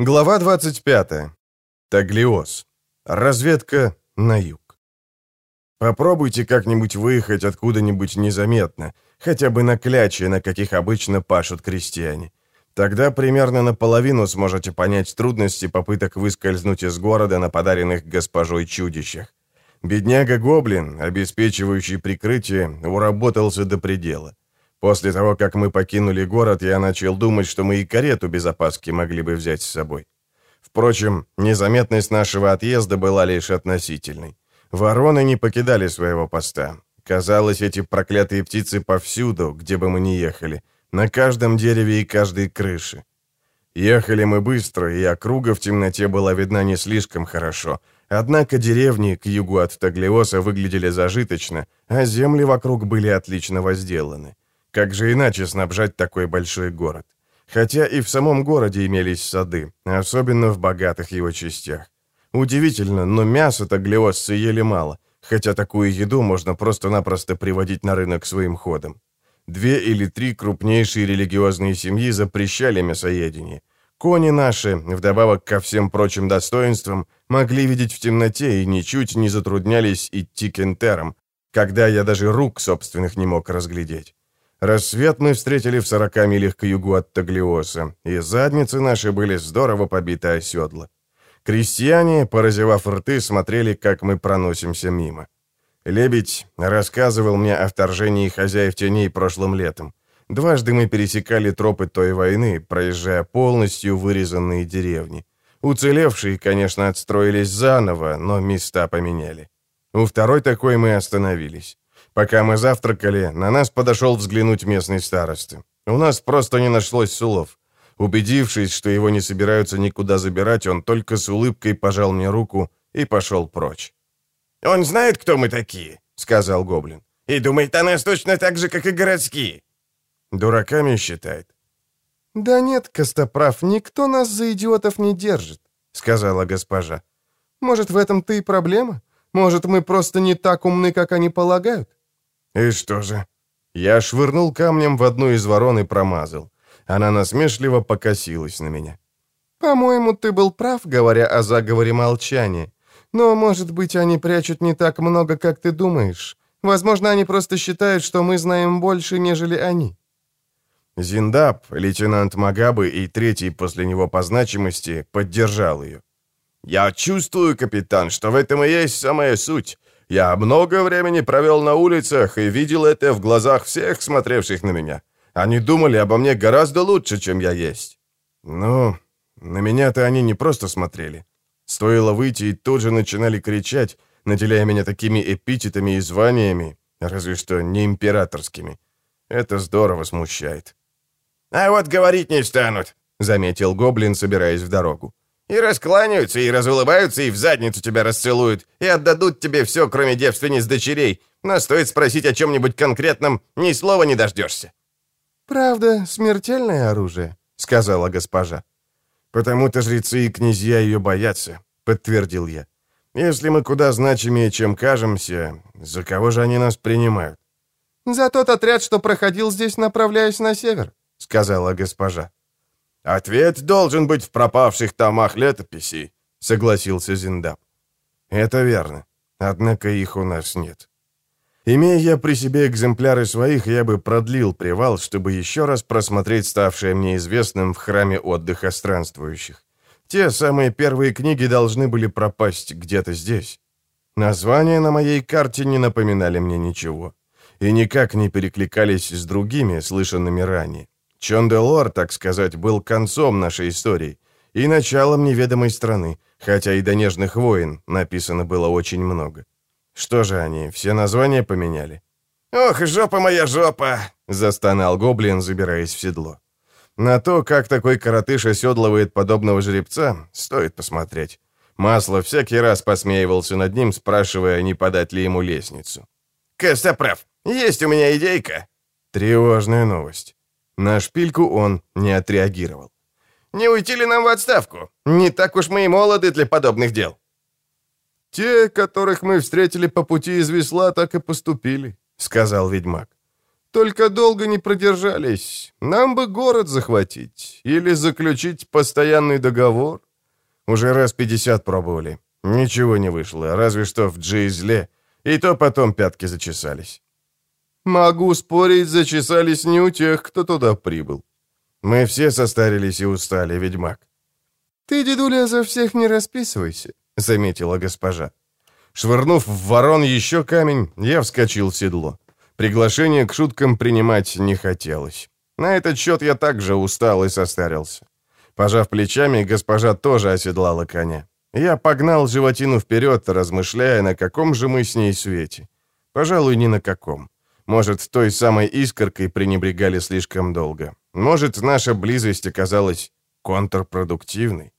Глава 25. Таглиоз. Разведка на юг. Попробуйте как-нибудь выехать откуда-нибудь незаметно, хотя бы на кляче, на каких обычно пашут крестьяне. Тогда примерно наполовину сможете понять трудности попыток выскользнуть из города на подаренных госпожой чудищах. Бедняга-гоблин, обеспечивающий прикрытие, уработался до предела. После того, как мы покинули город, я начал думать, что мы и карету без опаски могли бы взять с собой. Впрочем, незаметность нашего отъезда была лишь относительной. Вороны не покидали своего поста. Казалось, эти проклятые птицы повсюду, где бы мы ни ехали, на каждом дереве и каждой крыше. Ехали мы быстро, и округа в темноте была видна не слишком хорошо. Однако деревни к югу от Таглиоса выглядели зажиточно, а земли вокруг были отлично возделаны. Как же иначе снабжать такой большой город? Хотя и в самом городе имелись сады, особенно в богатых его частях. Удивительно, но мяса-то глиосцы ели мало, хотя такую еду можно просто-напросто приводить на рынок своим ходом. Две или три крупнейшие религиозные семьи запрещали мясоедение. Кони наши, вдобавок ко всем прочим достоинствам, могли видеть в темноте и ничуть не затруднялись идти кентером, когда я даже рук собственных не мог разглядеть. Рассвет мы встретили в 40 милях к югу от Таглиоса, и задницы наши были здорово побиты о седла. Крестьяне, поразевав рты, смотрели, как мы проносимся мимо. Лебедь рассказывал мне о вторжении хозяев теней прошлым летом. Дважды мы пересекали тропы той войны, проезжая полностью вырезанные деревни. Уцелевшие, конечно, отстроились заново, но места поменяли. У второй такой мы остановились. Пока мы завтракали, на нас подошел взглянуть местный староста. У нас просто не нашлось слов. Убедившись, что его не собираются никуда забирать, он только с улыбкой пожал мне руку и пошел прочь. «Он знает, кто мы такие», — сказал Гоблин. «И думает о нас точно так же, как и городские». «Дураками считает». «Да нет, Костоправ, никто нас за идиотов не держит», — сказала госпожа. «Может, в этом-то и проблема? Может, мы просто не так умны, как они полагают?» «И что же?» Я швырнул камнем в одну из ворон и промазал. Она насмешливо покосилась на меня. «По-моему, ты был прав, говоря о заговоре молчания. Но, может быть, они прячут не так много, как ты думаешь. Возможно, они просто считают, что мы знаем больше, нежели они». Зиндаб, лейтенант Магабы и третий после него по значимости, поддержал ее. «Я чувствую, капитан, что в этом и есть самая суть. Я много времени провел на улицах и видел это в глазах всех, смотревших на меня. Они думали обо мне гораздо лучше, чем я есть». «Ну, на меня-то они не просто смотрели. Стоило выйти и тут же начинали кричать, наделяя меня такими эпитетами и званиями, разве что не императорскими. Это здорово смущает». «А вот говорить не станут», — заметил Гоблин, собираясь в дорогу. И раскланяются, и разулыбаются, и в задницу тебя расцелуют, и отдадут тебе все, кроме девственниц дочерей. Но стоит спросить о чем-нибудь конкретном, ни слова не дождешься». «Правда, смертельное оружие», — сказала госпожа. «Потому-то жрецы и князья ее боятся», — подтвердил я. «Если мы куда значимее, чем кажемся, за кого же они нас принимают?» «За тот отряд, что проходил здесь, направляясь на север», — сказала госпожа. «Ответ должен быть в пропавших томах летописей», — согласился Зиндаб. «Это верно. Однако их у нас нет. Имея я при себе экземпляры своих, я бы продлил привал, чтобы еще раз просмотреть ставшее мне известным в храме отдыха странствующих. Те самые первые книги должны были пропасть где-то здесь. Названия на моей карте не напоминали мне ничего и никак не перекликались с другими, слышанными ранее. Чонделор, так сказать, был концом нашей истории и началом неведомой страны, хотя и до нежных войн написано было очень много. Что же они, все названия поменяли? «Ох, жопа моя жопа!» — застонал гоблин, забираясь в седло. На то, как такой коротыш оседлывает подобного жеребца, стоит посмотреть. Масло всякий раз посмеивался над ним, спрашивая, не подать ли ему лестницу. «Костоправ, есть у меня идейка!» Тревожная новость. На шпильку он не отреагировал. «Не уйти ли нам в отставку? Не так уж мы и молоды для подобных дел». «Те, которых мы встретили по пути из весла, так и поступили», — сказал ведьмак. Только долго не продержались. Нам бы город захватить или заключить постоянный договор. Уже раз 50 пробовали. Ничего не вышло, разве что в Джейзле. И то потом пятки зачесались. Могу спорить, зачесались не у тех, кто туда прибыл. Мы все состарились и устали, ведьмак. Ты, дедуля, за всех не расписывайся, заметила госпожа. Швырнув в ворон еще камень, я вскочил в седло. Приглашение к шуткам принимать не хотелось. На этот счет я также устал и состарился. Пожав плечами, госпожа тоже оседлала коня. Я погнал животину вперед, размышляя, на каком же мы с ней свете. Пожалуй, ни на каком. Может, той самой искоркой пренебрегали слишком долго. Может, наша близость оказалась контрпродуктивной.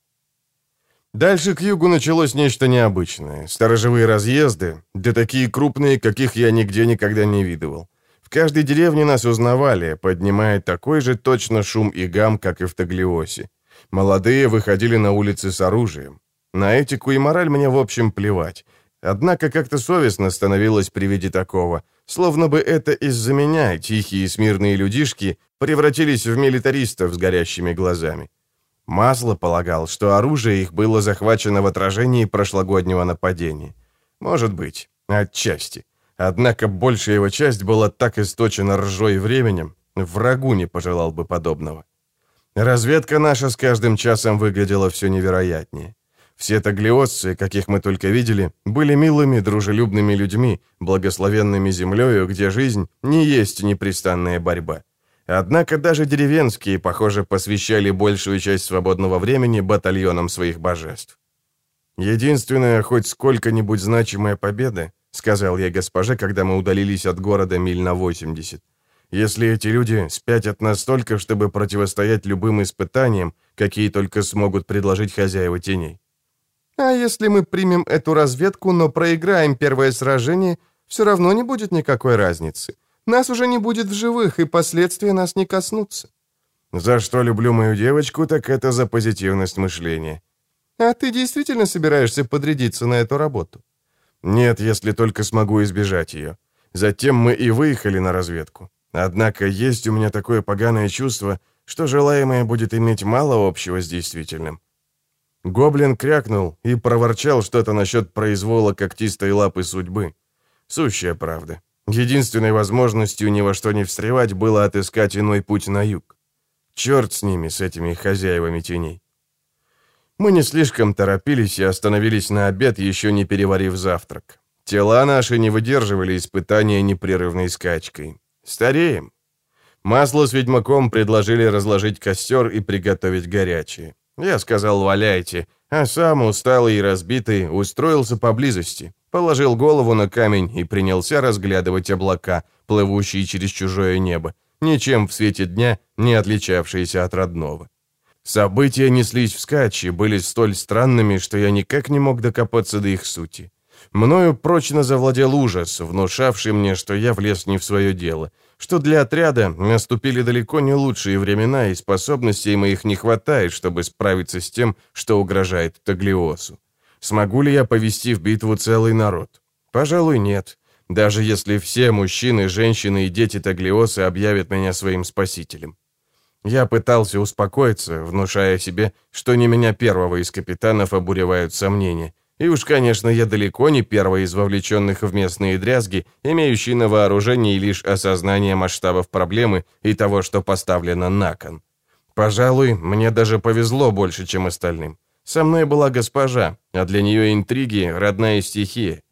Дальше к югу началось нечто необычное. Сторожевые разъезды, да такие крупные, каких я нигде никогда не видывал. В каждой деревне нас узнавали, поднимая такой же точно шум и гам, как и в Таглиосе. Молодые выходили на улицы с оружием. На этику и мораль мне, в общем, плевать. Однако как-то совестно становилось при виде такого, словно бы это из-за меня тихие смирные людишки превратились в милитаристов с горящими глазами. Масло полагал, что оружие их было захвачено в отражении прошлогоднего нападения. Может быть, отчасти. Однако большая его часть была так источена ржой и временем, врагу не пожелал бы подобного. Разведка наша с каждым часом выглядела все невероятнее. Все таглиосцы, каких мы только видели, были милыми, дружелюбными людьми, благословенными землею, где жизнь не есть непрестанная борьба. Однако даже деревенские, похоже, посвящали большую часть свободного времени батальонам своих божеств. «Единственная хоть сколько-нибудь значимая победа», — сказал я госпоже, когда мы удалились от города миль на 80, «если эти люди спятят настолько, чтобы противостоять любым испытаниям, какие только смогут предложить хозяева теней». А если мы примем эту разведку, но проиграем первое сражение, все равно не будет никакой разницы. Нас уже не будет в живых, и последствия нас не коснутся. За что люблю мою девочку, так это за позитивность мышления. А ты действительно собираешься подрядиться на эту работу? Нет, если только смогу избежать ее. Затем мы и выехали на разведку. Однако есть у меня такое поганое чувство, что желаемое будет иметь мало общего с действительным. Гоблин крякнул и проворчал что-то насчет произвола когтистой лапы судьбы. Сущая правда. Единственной возможностью ни во что не встревать было отыскать иной путь на юг. Черт с ними, с этими хозяевами теней. Мы не слишком торопились и остановились на обед, еще не переварив завтрак. Тела наши не выдерживали испытания непрерывной скачкой. Стареем. Масло с ведьмаком предложили разложить костер и приготовить горячее. Я сказал «валяйте», а сам, усталый и разбитый, устроился поблизости, положил голову на камень и принялся разглядывать облака, плывущие через чужое небо, ничем в свете дня не отличавшиеся от родного. События неслись вскачь и были столь странными, что я никак не мог докопаться до их сути. Мною прочно завладел ужас, внушавший мне, что я влез не в свое дело, что для отряда наступили далеко не лучшие времена, и способностей моих не хватает, чтобы справиться с тем, что угрожает Таглиосу. Смогу ли я повести в битву целый народ? Пожалуй, нет. Даже если все мужчины, женщины и дети Таглиоса объявят меня своим спасителем. Я пытался успокоиться, внушая себе, что не меня первого из капитанов обуревают сомнения, и уж, конечно, я далеко не первый из вовлеченных в местные дрязги, имеющий на вооружении лишь осознание масштабов проблемы и того, что поставлено на кон. Пожалуй, мне даже повезло больше, чем остальным. Со мной была госпожа, а для нее интриги — родная стихия.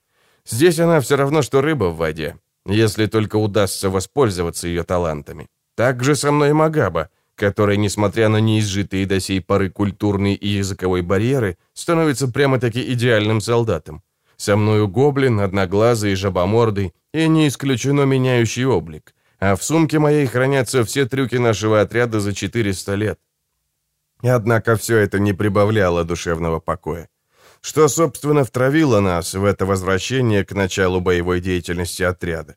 Здесь она все равно, что рыба в воде, если только удастся воспользоваться ее талантами. Так же со мной Магаба, который, несмотря на неизжитые до сей поры культурные и языковой барьеры, становится прямо-таки идеальным солдатом. Со мною гоблин, одноглазый, жабомордый и не исключено меняющий облик. А в сумке моей хранятся все трюки нашего отряда за 400 лет. Однако все это не прибавляло душевного покоя. Что, собственно, втравило нас в это возвращение к началу боевой деятельности отряда?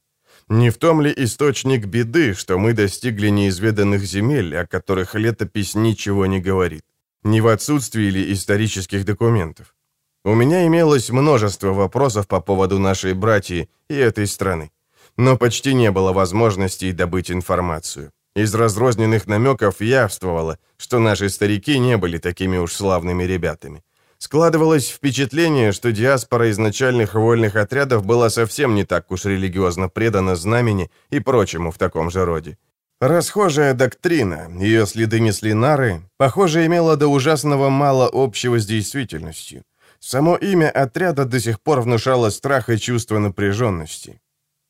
Не в том ли источник беды, что мы достигли неизведанных земель, о которых летопись ничего не говорит? Не в отсутствии ли исторических документов? У меня имелось множество вопросов по поводу нашей братьи и этой страны. но почти не было возможностей добыть информацию. Из разрозненных намеков явствовало, что наши старики не были такими уж славными ребятами. Складывалось впечатление, что диаспора изначальных вольных отрядов была совсем не так уж религиозно предана знамени и прочему в таком же роде. Расхожая доктрина, ее следы несли нары, похоже, имела до ужасного мало общего с действительностью. Само имя отряда до сих пор внушало страх и чувство напряженности.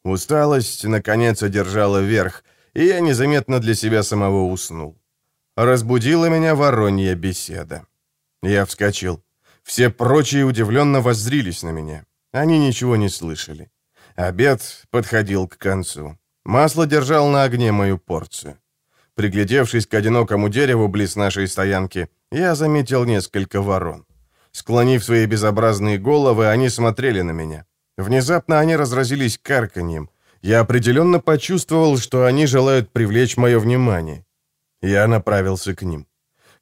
Усталость, наконец, одержала верх, и я незаметно для себя самого уснул. Разбудила меня воронья беседа. Я вскочил. Все прочие удивленно воззрились на меня. Они ничего не слышали. Обед подходил к концу. Масло держал на огне мою порцию. Приглядевшись к одинокому дереву близ нашей стоянки, я заметил несколько ворон. Склонив свои безобразные головы, они смотрели на меня. Внезапно они разразились карканьем. Я определенно почувствовал, что они желают привлечь мое внимание. Я направился к ним.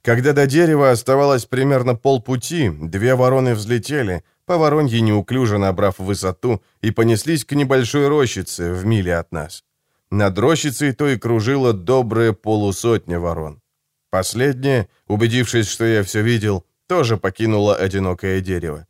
Когда до дерева оставалось примерно полпути, две вороны взлетели, по воронье неуклюже набрав высоту, и понеслись к небольшой рощице в миле от нас. Над рощицей то и кружила добрая полусотня ворон. Последняя, убедившись, что я все видел, тоже покинула одинокое дерево.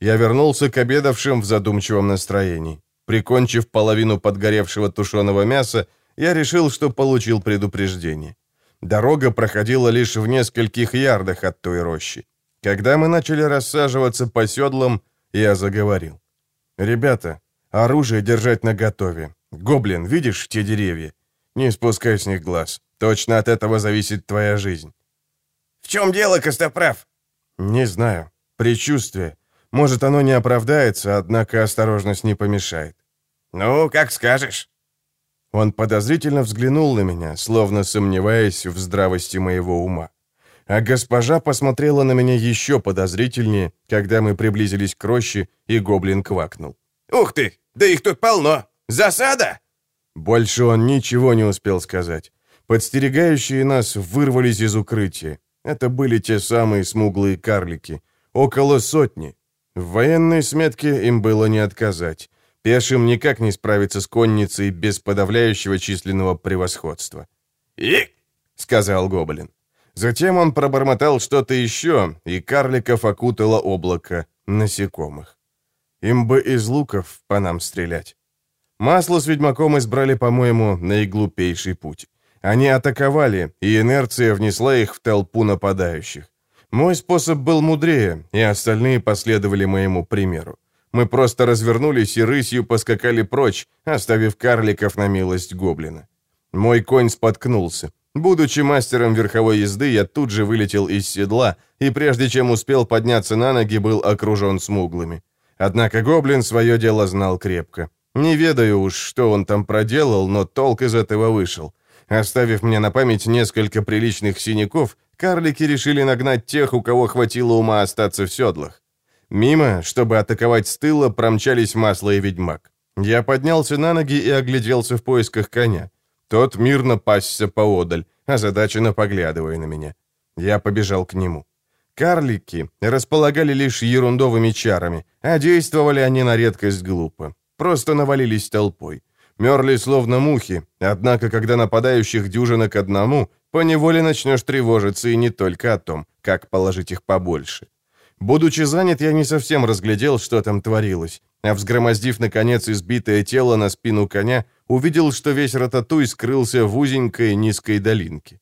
Я вернулся к обедавшим в задумчивом настроении. Прикончив половину подгоревшего тушеного мяса, я решил, что получил предупреждение. Дорога проходила лишь в нескольких ярдах от той рощи. Когда мы начали рассаживаться по седлам, я заговорил. «Ребята, оружие держать наготове. Гоблин, видишь те деревья? Не спускай с них глаз. Точно от этого зависит твоя жизнь». «В чем дело, Костоправ?» «Не знаю. Предчувствие. Может, оно не оправдается, однако осторожность не помешает». «Ну, как скажешь». Он подозрительно взглянул на меня, словно сомневаясь в здравости моего ума. А госпожа посмотрела на меня еще подозрительнее, когда мы приблизились к роще, и гоблин квакнул. «Ух ты! Да их тут полно! Засада!» Больше он ничего не успел сказать. Подстерегающие нас вырвались из укрытия. Это были те самые смуглые карлики. Около сотни. В военной сметке им было не отказать. Пешим никак не справиться с конницей без подавляющего численного превосходства. «И!» — сказал гоблин. Затем он пробормотал что-то еще, и карликов окутало облако насекомых. Им бы из луков по нам стрелять. Масло с ведьмаком избрали, по-моему, наиглупейший путь. Они атаковали, и инерция внесла их в толпу нападающих. Мой способ был мудрее, и остальные последовали моему примеру. Мы просто развернулись и рысью поскакали прочь, оставив карликов на милость гоблина. Мой конь споткнулся. Будучи мастером верховой езды, я тут же вылетел из седла, и прежде чем успел подняться на ноги, был окружен смуглыми. Однако гоблин свое дело знал крепко. Не ведаю уж, что он там проделал, но толк из этого вышел. Оставив мне на память несколько приличных синяков, карлики решили нагнать тех, у кого хватило ума остаться в седлах. Мимо, чтобы атаковать с тыла, промчались масло и ведьмак. Я поднялся на ноги и огляделся в поисках коня. Тот мирно пасся поодаль, озадаченно поглядывая на меня. Я побежал к нему. Карлики располагали лишь ерундовыми чарами, а действовали они на редкость глупо. Просто навалились толпой. Мерли словно мухи, однако, когда нападающих дюжина к одному, поневоле начнешь тревожиться и не только о том, как положить их побольше. Будучи занят, я не совсем разглядел, что там творилось, а взгромоздив, наконец, избитое тело на спину коня, увидел, что весь рататуй скрылся в узенькой низкой долинке.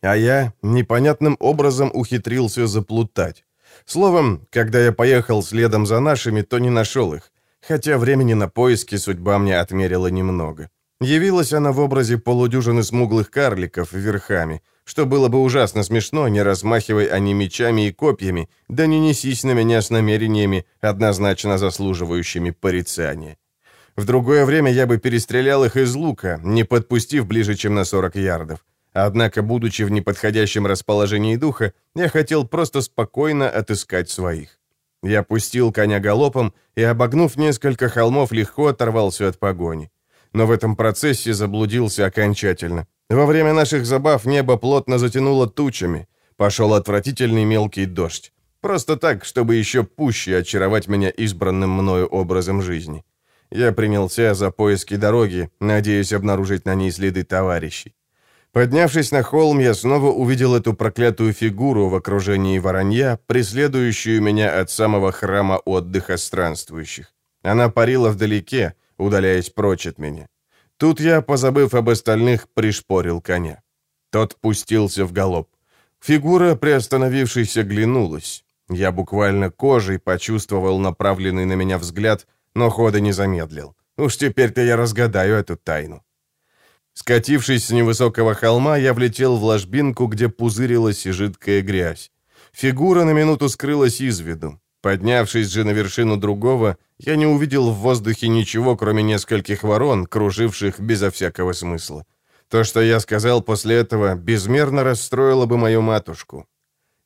А я непонятным образом ухитрился заплутать. Словом, когда я поехал следом за нашими, то не нашел их, хотя времени на поиски судьба мне отмерила немного. Явилась она в образе полудюжины смуглых карликов верхами — что было бы ужасно смешно, не размахивай они мечами и копьями, да не несись на меня с намерениями, однозначно заслуживающими порицания. В другое время я бы перестрелял их из лука, не подпустив ближе, чем на 40 ярдов. Однако, будучи в неподходящем расположении духа, я хотел просто спокойно отыскать своих. Я пустил коня галопом и, обогнув несколько холмов, легко оторвался от погони. Но в этом процессе заблудился окончательно. Во время наших забав небо плотно затянуло тучами. Пошел отвратительный мелкий дождь. Просто так, чтобы еще пуще очаровать меня избранным мною образом жизни. я принялся за поиски дороги, надеясь обнаружить на ней следы товарищей. Поднявшись на холм, я снова увидел эту проклятую фигуру в окружении воронья, преследующую меня от самого храма отдыха странствующих. Она парила вдалеке, удаляясь прочь от меня. Тут я, позабыв об остальных, пришпорил коня. Тот пустился в галоп. Фигура, приостановившись, оглянулась. Я буквально кожей почувствовал направленный на меня взгляд, но хода не замедлил. Уж теперь-то я разгадаю эту тайну. Скатившись с невысокого холма, я влетел в ложбинку, где пузырилась жидкая грязь. Фигура на минуту скрылась из виду. Поднявшись же на вершину другого, я не увидел в воздухе ничего, кроме нескольких ворон, круживших безо всякого смысла. То, что я сказал после этого, безмерно расстроило бы мою матушку.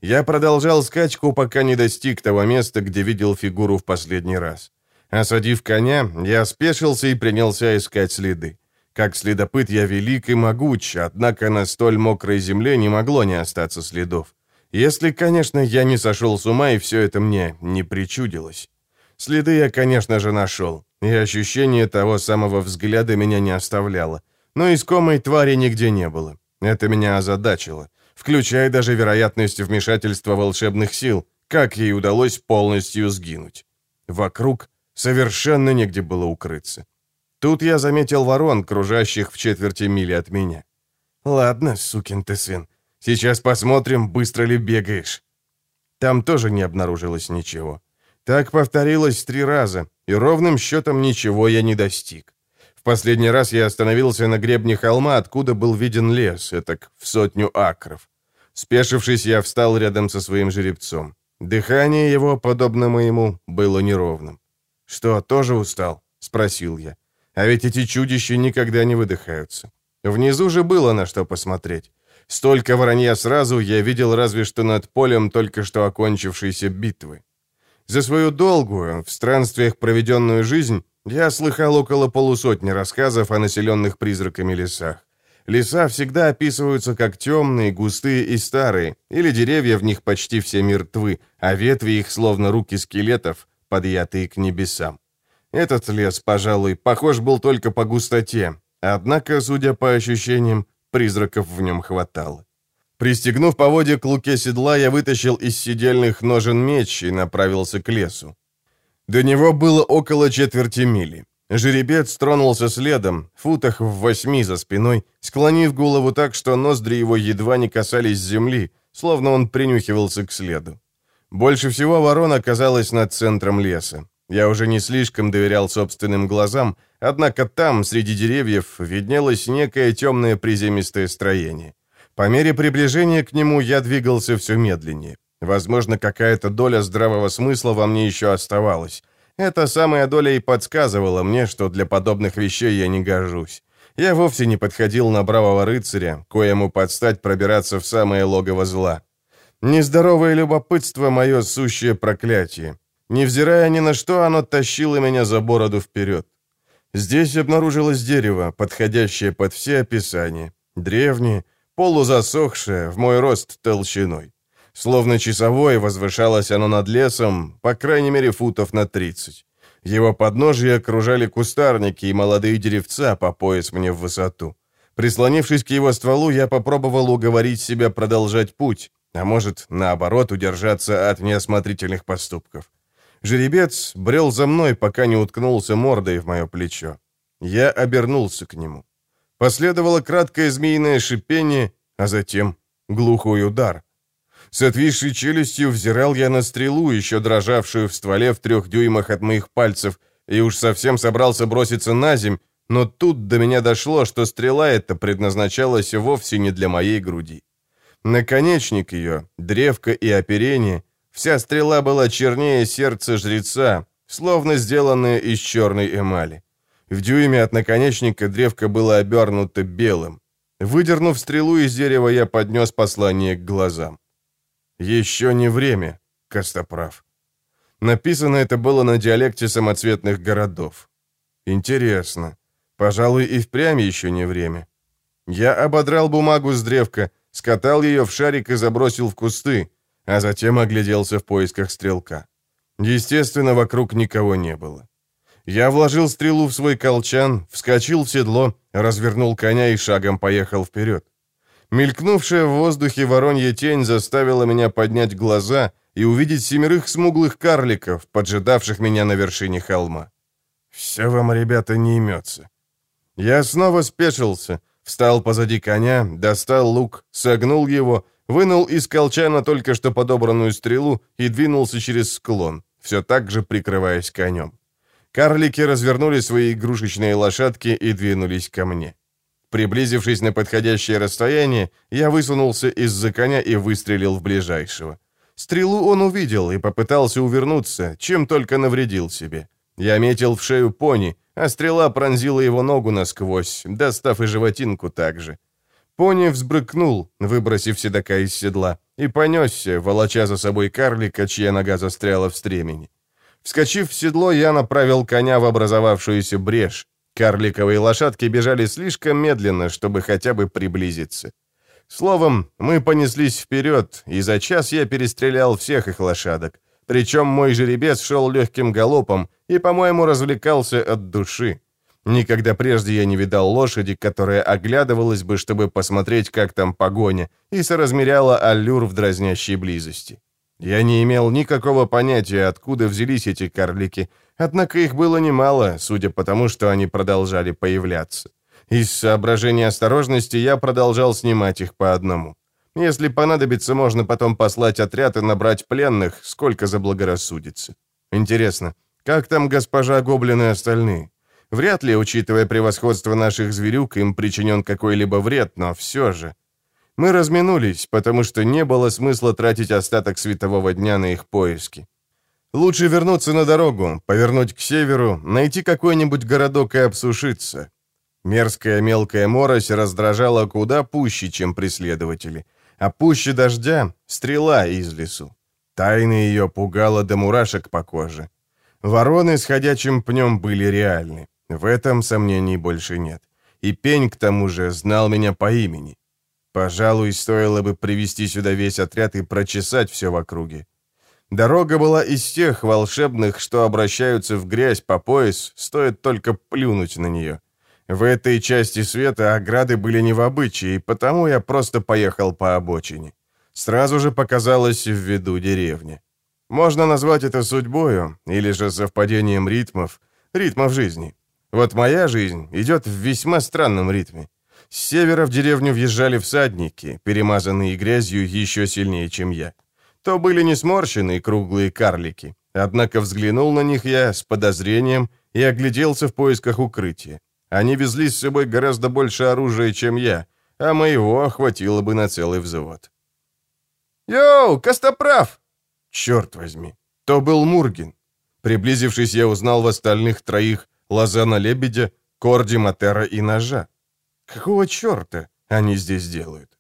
Я продолжал скачку, пока не достиг того места, где видел фигуру в последний раз. Осадив коня, я спешился и принялся искать следы. Как следопыт я велик и могуч, однако на столь мокрой земле не могло не остаться следов. Если, конечно, я не сошел с ума, и все это мне не причудилось. Следы я, конечно же, нашел, и ощущение того самого взгляда меня не оставляло. Но искомой твари нигде не было. Это меня озадачило включая даже вероятность вмешательства волшебных сил, как ей удалось полностью сгинуть. Вокруг совершенно негде было укрыться. Тут я заметил ворон, кружащих в четверти мили от меня. «Ладно, сукин ты сын, сейчас посмотрим, быстро ли бегаешь». Там тоже не обнаружилось ничего. Так повторилось три раза, и ровным счетом ничего я не достиг. В последний раз я остановился на гребне холма, откуда был виден лес, это в сотню акров. Спешившись, я встал рядом со своим жеребцом. Дыхание его, подобно моему, было неровным. «Что, тоже устал?» — спросил я. «А ведь эти чудища никогда не выдыхаются. Внизу же было на что посмотреть. Столько воронья сразу я видел разве что над полем только что окончившейся битвы. За свою долгую, в странствиях проведенную жизнь, я слыхал около полусотни рассказов о населенных призраками лесах. Леса всегда описываются как темные, густые и старые, или деревья в них почти все мертвы, а ветви их словно руки скелетов, подъятые к небесам. Этот лес, пожалуй, похож был только по густоте, однако, судя по ощущениям, призраков в нем хватало. Пристегнув поводья к луке седла, я вытащил из сидельных ножен меч и направился к лесу. До него было около четверти мили. Жеребец тронулся следом, футах в восьми за спиной, склонив голову так, что ноздри его едва не касались земли, словно он принюхивался к следу. Больше всего ворон оказалась над центром леса. Я уже не слишком доверял собственным глазам, однако там, среди деревьев, виднелось некое темное приземистое строение. По мере приближения к нему я двигался все медленнее. Возможно, какая-то доля здравого смысла во мне еще оставалась. Эта самая доля и подсказывала мне, что для подобных вещей я не гожусь. Я вовсе не подходил на бравого рыцаря, коему подстать пробираться в самое логово зла. Нездоровое любопытство — мое сущее проклятие. Невзирая ни на что, оно тащило меня за бороду вперед. Здесь обнаружилось дерево, подходящее под все описания. Древнее, полузасохшее, в мой рост толщиной. Словно часовой возвышалось оно над лесом, по крайней мере, футов на 30. Его подножие окружали кустарники и молодые деревца по пояс мне в высоту. Прислонившись к его стволу, я попробовал уговорить себя продолжать путь, а может, наоборот, удержаться от неосмотрительных поступков. Жеребец брел за мной, пока не уткнулся мордой в мое плечо. Я обернулся к нему. Последовало краткое змеиное шипение, а затем глухой удар — с отвисшей челюстью взирал я на стрелу, еще дрожавшую в стволе в трех дюймах от моих пальцев, и уж совсем собрался броситься на земь, но тут до меня дошло, что стрела эта предназначалась вовсе не для моей груди. Наконечник ее, древко и оперение, вся стрела была чернее сердца жреца, словно сделанная из черной эмали. В дюйме от наконечника древко было обернуто белым. Выдернув стрелу из дерева, я поднес послание к глазам. «Еще не время», — Костоправ. Написано это было на диалекте самоцветных городов. Интересно. Пожалуй, и впрямь еще не время. Я ободрал бумагу с древка, скатал ее в шарик и забросил в кусты, а затем огляделся в поисках стрелка. Естественно, вокруг никого не было. Я вложил стрелу в свой колчан, вскочил в седло, развернул коня и шагом поехал вперед. Мелькнувшая в воздухе воронья тень заставила меня поднять глаза и увидеть семерых смуглых карликов, поджидавших меня на вершине холма. Все вам, ребята, не имется. Я снова спешился, встал позади коня, достал лук, согнул его, вынул из колчана только что подобранную стрелу и двинулся через склон, все так же прикрываясь конем. Карлики развернули свои игрушечные лошадки и двинулись ко мне. Приблизившись на подходящее расстояние, я высунулся из-за коня и выстрелил в ближайшего. Стрелу он увидел и попытался увернуться, чем только навредил себе. Я метил в шею пони, а стрела пронзила его ногу насквозь, достав и животинку также. Пони взбрыкнул, выбросив седока из седла, и понесся, волоча за собой карлика, чья нога застряла в стремени. Вскочив в седло, я направил коня в образовавшуюся брешь. Карликовые лошадки бежали слишком медленно, чтобы хотя бы приблизиться. Словом, мы понеслись вперед, и за час я перестрелял всех их лошадок. Причем мой жеребец шел легким галопом и, по-моему, развлекался от души. Никогда прежде я не видал лошади, которая оглядывалась бы, чтобы посмотреть, как там погоня, и соразмеряла аллюр в дразнящей близости. Я не имел никакого понятия, откуда взялись эти карлики, однако их было немало, судя по тому, что они продолжали появляться. Из соображения осторожности я продолжал снимать их по одному. Если понадобится, можно потом послать отряд и набрать пленных, сколько заблагорассудится. Интересно, как там госпожа Гоблин и остальные? Вряд ли, учитывая превосходство наших зверюк, им причинен какой-либо вред, но все же. Мы разминулись, потому что не было смысла тратить остаток светового дня на их поиски. Лучше вернуться на дорогу, повернуть к северу, найти какой-нибудь городок и обсушиться. Мерзкая мелкая морось раздражала куда пуще, чем преследователи. А пуще дождя — стрела из лесу. Тайна ее пугала до мурашек по коже. Вороны с ходячим пнем были реальны. В этом сомнений больше нет. И пень, к тому же, знал меня по имени. Пожалуй, стоило бы привести сюда весь отряд и прочесать все в округе. Дорога была из тех волшебных, что обращаются в грязь по пояс, стоит только плюнуть на нее. В этой части света ограды были не в обычае, потому я просто поехал по обочине. Сразу же показалась в виду деревня. Можно назвать это судьбою, или же совпадением ритмов, ритмов жизни. Вот моя жизнь идет в весьма странном ритме. С севера в деревню въезжали всадники, перемазанные грязью еще сильнее, чем я. То были не сморщенные круглые карлики. Однако взглянул на них я с подозрением и огляделся в поисках укрытия. Они везли с собой гораздо больше оружия, чем я, а моего хватило бы на целый взвод. «Йоу, Костоправ!» Черт возьми, то был Мургин. Приблизившись, я узнал в остальных троих Лозана Лебедя, Корди Матера и Ножа. Какого черта они здесь делают?